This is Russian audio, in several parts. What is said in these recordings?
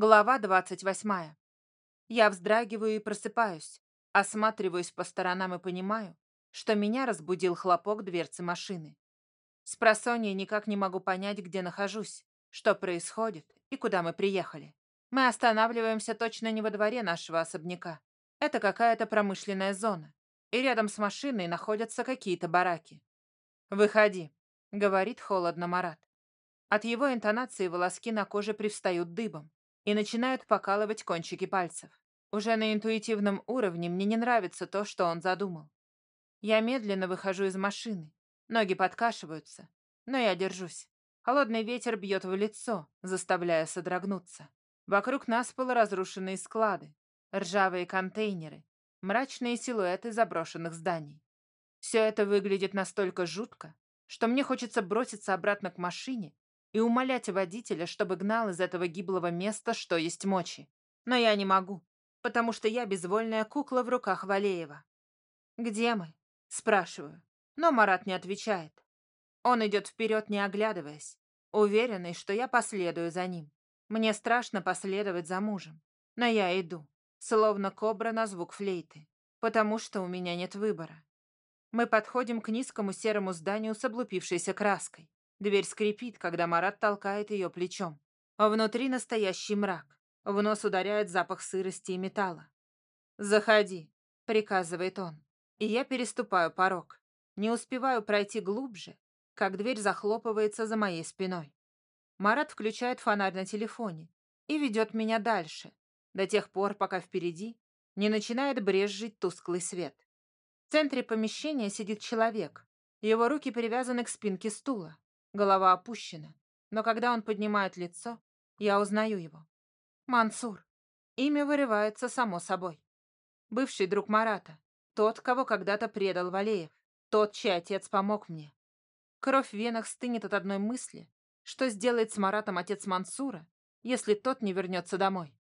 Глава двадцать восьмая. Я вздрагиваю и просыпаюсь, осматриваюсь по сторонам и понимаю, что меня разбудил хлопок дверцы машины. С просонья никак не могу понять, где нахожусь, что происходит и куда мы приехали. Мы останавливаемся точно не во дворе нашего особняка. Это какая-то промышленная зона, и рядом с машиной находятся какие-то бараки. «Выходи», — говорит холодно Марат. От его интонации волоски на коже привстают дыбом и начинают покалывать кончики пальцев. Уже на интуитивном уровне мне не нравится то, что он задумал. Я медленно выхожу из машины. Ноги подкашиваются, но я держусь. Холодный ветер бьет в лицо, заставляя содрогнуться. Вокруг нас полуразрушенные склады, ржавые контейнеры, мрачные силуэты заброшенных зданий. Все это выглядит настолько жутко, что мне хочется броситься обратно к машине и умолять водителя, чтобы гнал из этого гиблого места, что есть мочи. Но я не могу, потому что я безвольная кукла в руках Валеева. «Где мы?» – спрашиваю, но Марат не отвечает. Он идет вперед, не оглядываясь, уверенный, что я последую за ним. Мне страшно последовать за мужем, но я иду, словно кобра на звук флейты, потому что у меня нет выбора. Мы подходим к низкому серому зданию с облупившейся краской. Дверь скрипит, когда Марат толкает ее плечом. Внутри настоящий мрак. В нос ударяет запах сырости и металла. «Заходи», — приказывает он. И я переступаю порог. Не успеваю пройти глубже, как дверь захлопывается за моей спиной. Марат включает фонарь на телефоне и ведет меня дальше, до тех пор, пока впереди не начинает брезжить тусклый свет. В центре помещения сидит человек. Его руки привязаны к спинке стула. Голова опущена, но когда он поднимает лицо, я узнаю его. Мансур. Имя вырывается само собой. Бывший друг Марата. Тот, кого когда-то предал Валеев. Тот, чей отец помог мне. Кровь в венах стынет от одной мысли, что сделает с Маратом отец Мансура, если тот не вернется домой.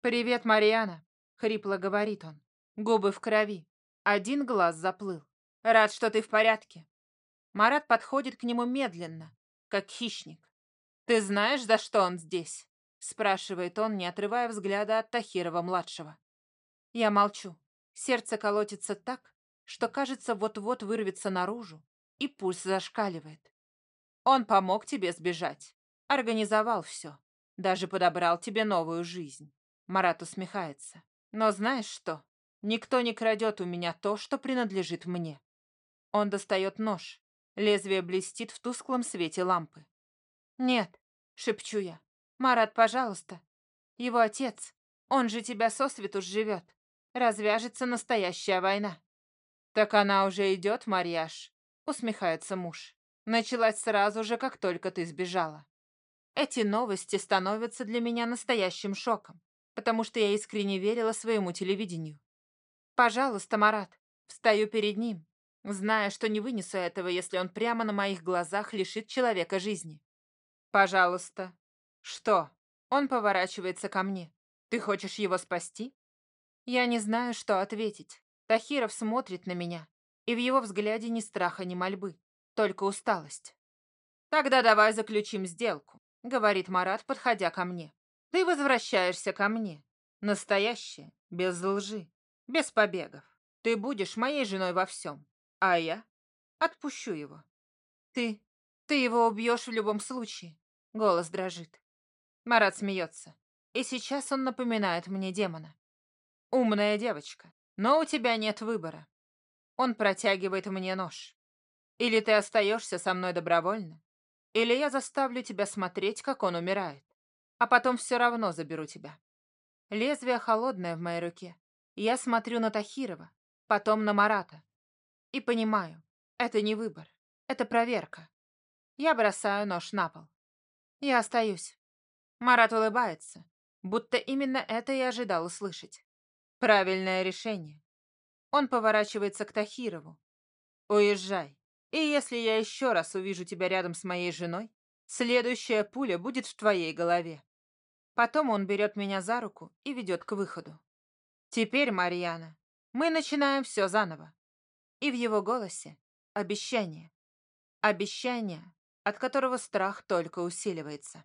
«Привет, Мариана», — хрипло говорит он. Губы в крови. Один глаз заплыл. «Рад, что ты в порядке. Марат подходит к нему медленно, как хищник. «Ты знаешь, за что он здесь?» спрашивает он, не отрывая взгляда от Тахирова-младшего. Я молчу. Сердце колотится так, что, кажется, вот-вот вырвется наружу, и пульс зашкаливает. Он помог тебе сбежать, организовал все, даже подобрал тебе новую жизнь. Марат усмехается. Но знаешь что? Никто не крадет у меня то, что принадлежит мне. Он достает нож, Лезвие блестит в тусклом свете лампы. «Нет», — шепчу я. «Марат, пожалуйста. Его отец, он же тебя сосвету живет. Развяжется настоящая война». «Так она уже идет, Марьяш», — усмехается муж. «Началась сразу же, как только ты сбежала». Эти новости становятся для меня настоящим шоком, потому что я искренне верила своему телевидению. «Пожалуйста, Марат». Встаю перед ним, зная, что не вынесу этого, если он прямо на моих глазах лишит человека жизни. «Пожалуйста». «Что?» Он поворачивается ко мне. «Ты хочешь его спасти?» Я не знаю, что ответить. Тахиров смотрит на меня, и в его взгляде ни страха, ни мольбы, только усталость. «Тогда давай заключим сделку», — говорит Марат, подходя ко мне. «Ты возвращаешься ко мне. Настоящая, без лжи, без побегов. Ты будешь моей женой во всем. А я отпущу его. Ты, ты его убьешь в любом случае. Голос дрожит. Марат смеется. И сейчас он напоминает мне демона. Умная девочка, но у тебя нет выбора. Он протягивает мне нож. Или ты остаешься со мной добровольно, или я заставлю тебя смотреть, как он умирает, а потом все равно заберу тебя. Лезвие холодное в моей руке. Я смотрю на Тахирова, потом на Марата, и понимаю, это не выбор, это проверка. Я бросаю нож на пол. Я остаюсь. Марат улыбается, будто именно это и ожидал услышать. Правильное решение. Он поворачивается к Тахирову. Уезжай. И если я еще раз увижу тебя рядом с моей женой, следующая пуля будет в твоей голове. Потом он берет меня за руку и ведет к выходу. Теперь, Марьяна, мы начинаем все заново. И в его голосе обещание. Обещание, от которого страх только усиливается.